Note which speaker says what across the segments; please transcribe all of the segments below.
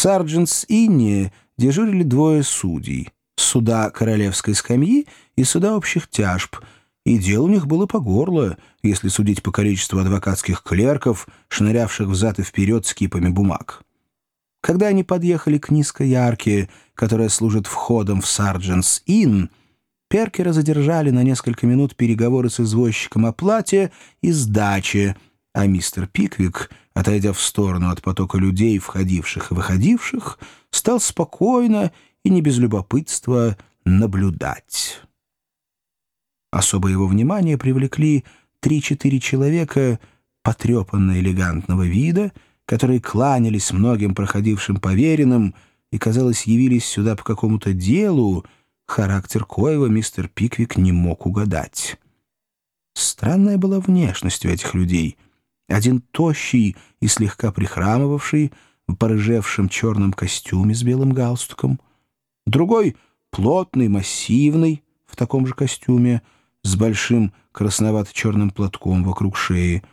Speaker 1: В Сарджентс-Инне дежурили двое судей — суда королевской скамьи и суда общих тяжб, и дело у них было по горло, если судить по количеству адвокатских клерков, шнырявших взад и вперед с кипами бумаг. Когда они подъехали к низкой арке, которая служит входом в Сарджентс-Инн, Перкера задержали на несколько минут переговоры с извозчиком о плате и сдаче, а мистер Пиквик, отойдя в сторону от потока людей, входивших и выходивших, стал спокойно и не без любопытства наблюдать. Особое его внимание привлекли три-четыре человека потрепанно элегантного вида, которые кланялись многим проходившим поверенным и, казалось, явились сюда по какому-то делу, характер коего мистер Пиквик не мог угадать. Странная была внешность у этих людей. Один тощий и слегка прихрамывавший, в порыжевшем черном костюме с белым галстуком. Другой — плотный, массивный, в таком же костюме, с большим красновато-черным платком вокруг шеи.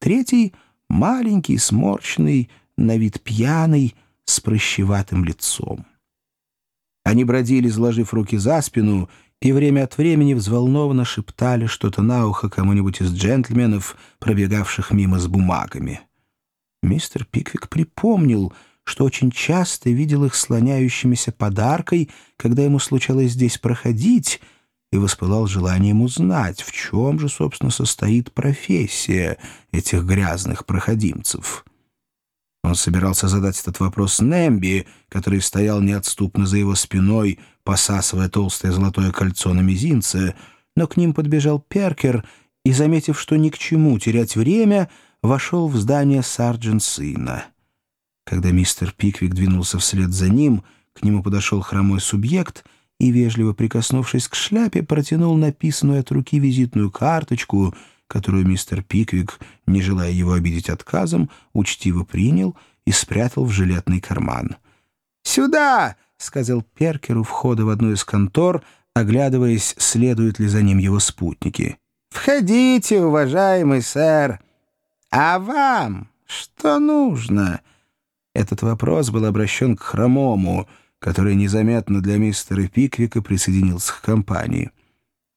Speaker 1: Третий — маленький, сморченный, на вид пьяный, с прыщеватым лицом. Они бродили, сложив руки за спину, и время от времени взволнованно шептали что-то на ухо кому-нибудь из джентльменов, пробегавших мимо с бумагами. Мистер Пиквик припомнил, что очень часто видел их слоняющимися подаркой, когда ему случалось здесь проходить, и воспылал желанием узнать, в чем же, собственно, состоит профессия этих грязных проходимцев. Он собирался задать этот вопрос Немби, который стоял неотступно за его спиной, посасывая толстое золотое кольцо на мизинце, но к ним подбежал Перкер и, заметив, что ни к чему терять время, вошел в здание сарджент сына. Когда мистер Пиквик двинулся вслед за ним, к нему подошел хромой субъект и, вежливо прикоснувшись к шляпе, протянул написанную от руки визитную карточку — которую мистер Пиквик, не желая его обидеть отказом, учтиво принял и спрятал в жилетный карман. «Сюда!» — сказал Перкер у входа в одну из контор, оглядываясь, следуют ли за ним его спутники. «Входите, уважаемый сэр! А вам что нужно?» Этот вопрос был обращен к Хромому, который незаметно для мистера Пиквика присоединился к компании.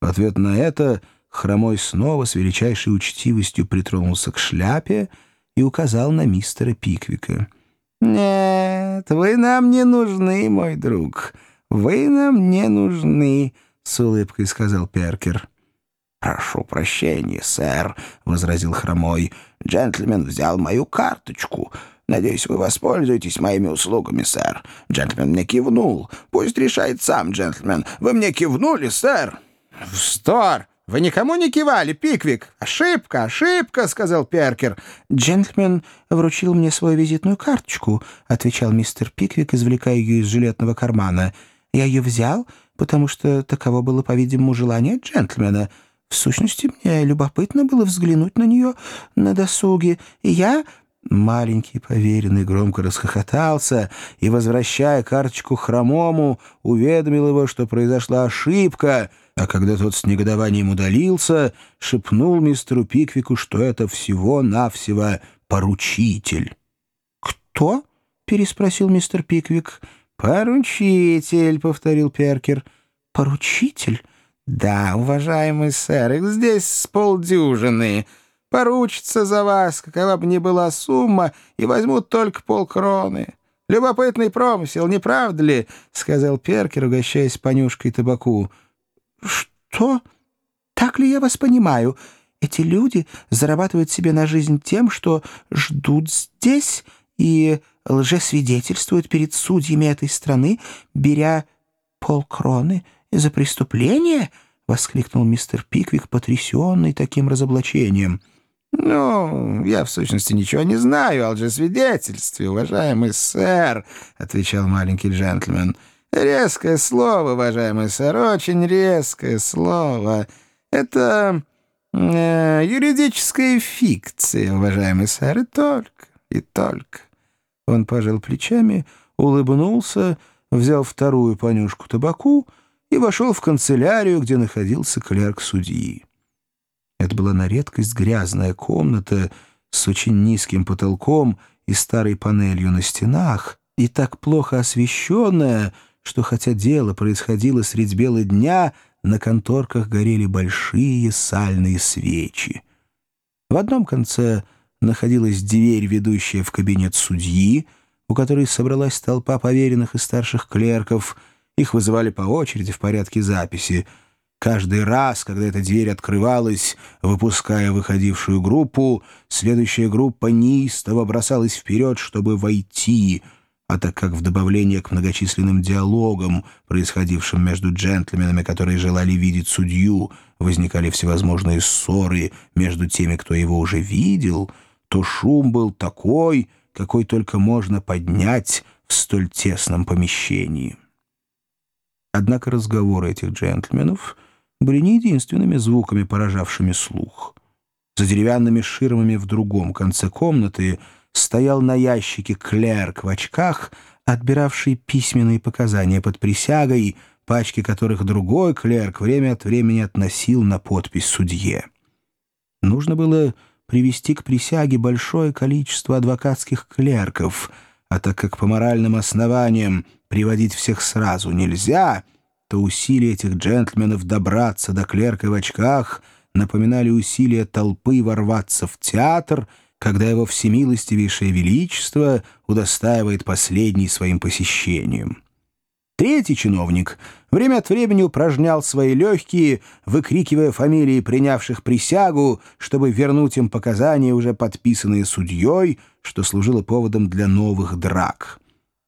Speaker 1: В ответ на это Хромой снова с величайшей учтивостью притронулся к шляпе и указал на мистера Пиквика. «Нет, вы нам не нужны, мой друг. Вы нам не нужны», — с улыбкой сказал Перкер. «Прошу прощения, сэр», — возразил Хромой. «Джентльмен взял мою карточку. Надеюсь, вы воспользуетесь моими услугами, сэр. Джентльмен мне кивнул. Пусть решает сам джентльмен. Вы мне кивнули, сэр?» «Вздор!» «Вы никому не кивали, Пиквик? Ошибка, ошибка!» — сказал Перкер. «Джентльмен вручил мне свою визитную карточку», — отвечал мистер Пиквик, извлекая ее из жилетного кармана. «Я ее взял, потому что таково было, по-видимому, желание джентльмена. В сущности, мне любопытно было взглянуть на нее на досуге, и я...» Маленький поверенный громко расхохотался и, возвращая карточку хромому, уведомил его, что произошла ошибка — а когда тот с негодованием удалился, шепнул мистеру Пиквику, что это всего-навсего поручитель. «Кто?» — переспросил мистер Пиквик. «Поручитель», — повторил Перкер. «Поручитель?» «Да, уважаемый сэр, их здесь с полдюжины. Поручится за вас, какова бы ни была сумма, и возьмут только полкроны. Любопытный промысел, не правда ли?» — сказал Перкер, угощаясь понюшкой табаку. «Что? Так ли я вас понимаю? Эти люди зарабатывают себе на жизнь тем, что ждут здесь и лжесвидетельствуют перед судьями этой страны, беря полкроны за преступление?» — воскликнул мистер Пиквик, потрясенный таким разоблачением. «Ну, я, в сущности, ничего не знаю о лжесвидетельстве, уважаемый сэр», — отвечал маленький джентльмен. Резкое слово, уважаемый сэр, очень резкое слово. Это э, юридическая фикция, уважаемый сэр, и только, и только. Он пожал плечами, улыбнулся, взял вторую понюшку табаку и вошел в канцелярию, где находился клерк судьи. Это была на редкость грязная комната с очень низким потолком и старой панелью на стенах, и так плохо освещенная, что хотя дело происходило средь бела дня, на конторках горели большие сальные свечи. В одном конце находилась дверь, ведущая в кабинет судьи, у которой собралась толпа поверенных и старших клерков. Их вызывали по очереди в порядке записи. Каждый раз, когда эта дверь открывалась, выпуская выходившую группу, следующая группа неистово бросалась вперед, чтобы войти — а так как в добавление к многочисленным диалогам, происходившим между джентльменами, которые желали видеть судью, возникали всевозможные ссоры между теми, кто его уже видел, то шум был такой, какой только можно поднять в столь тесном помещении. Однако разговоры этих джентльменов были не единственными звуками, поражавшими слух. За деревянными ширмами в другом конце комнаты — стоял на ящике клерк в очках, отбиравший письменные показания под присягой, пачки которых другой клерк время от времени относил на подпись судье. Нужно было привести к присяге большое количество адвокатских клерков, а так как по моральным основаниям приводить всех сразу нельзя, то усилия этих джентльменов добраться до клерка в очках напоминали усилия толпы ворваться в театр — когда его всемилостивейшее величество удостаивает последний своим посещением. Третий чиновник время от времени упражнял свои легкие, выкрикивая фамилии принявших присягу, чтобы вернуть им показания, уже подписанные судьей, что служило поводом для новых драк.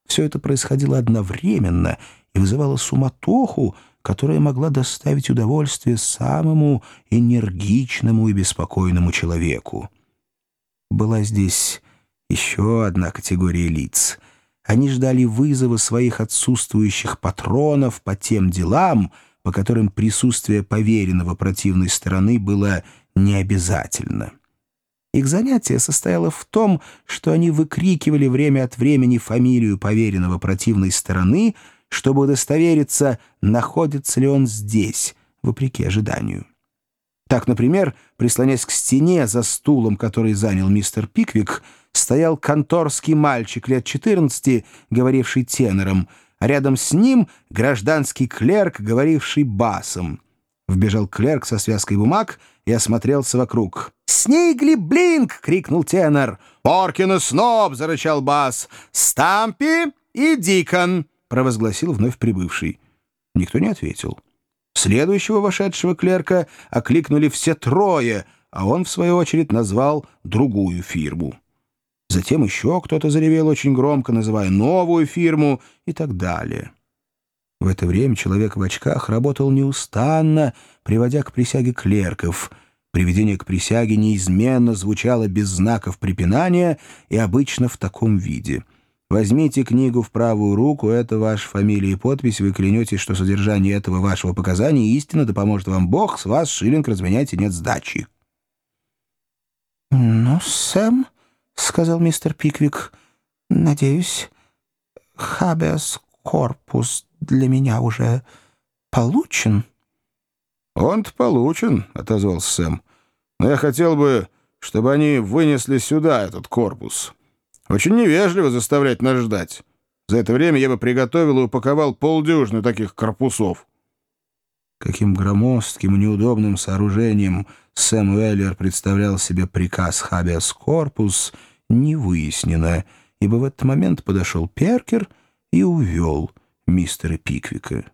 Speaker 1: Все это происходило одновременно и вызывало суматоху, которая могла доставить удовольствие самому энергичному и беспокойному человеку была здесь еще одна категория лиц. Они ждали вызова своих отсутствующих патронов по тем делам, по которым присутствие поверенного противной стороны было необязательно. Их занятие состояло в том, что они выкрикивали время от времени фамилию поверенного противной стороны, чтобы удостовериться, находится ли он здесь, вопреки ожиданию. Так, например, прислонясь к стене за стулом, который занял мистер Пиквик, стоял конторский мальчик лет 14, говоривший тенором, а рядом с ним гражданский клерк, говоривший басом. Вбежал клерк со связкой бумаг и осмотрелся вокруг. «Снигли Блинк!» — крикнул тенор. «Поркин и Сноб!» — зарычал бас. «Стампи и Дикон!» — провозгласил вновь прибывший. Никто не ответил. Следующего вошедшего клерка окликнули все трое, а он, в свою очередь, назвал другую фирму. Затем еще кто-то заревел очень громко, называя новую фирму и так далее. В это время человек в очках работал неустанно, приводя к присяге клерков. Приведение к присяге неизменно звучало без знаков препинания и обычно в таком виде — Возьмите книгу в правую руку, это ваша фамилия и подпись, вы клянетесь, что содержание этого вашего показания истина, да поможет вам Бог, с вас шиллинг разменяйте, нет сдачи».
Speaker 2: «Ну, Сэм», — сказал мистер Пиквик, — «надеюсь, хабиас корпус для меня уже получен».
Speaker 1: «Он-то получен», — отозвался Сэм. «Но я хотел бы, чтобы они вынесли сюда этот корпус». Очень невежливо заставлять нас ждать. За это время я бы приготовил и упаковал полдюжины таких корпусов. Каким громоздким и неудобным сооружением Сэм Уэллер представлял себе приказ «Хабиас корпус», не выяснено, ибо в этот момент подошел Перкер и увел мистера Пиквика.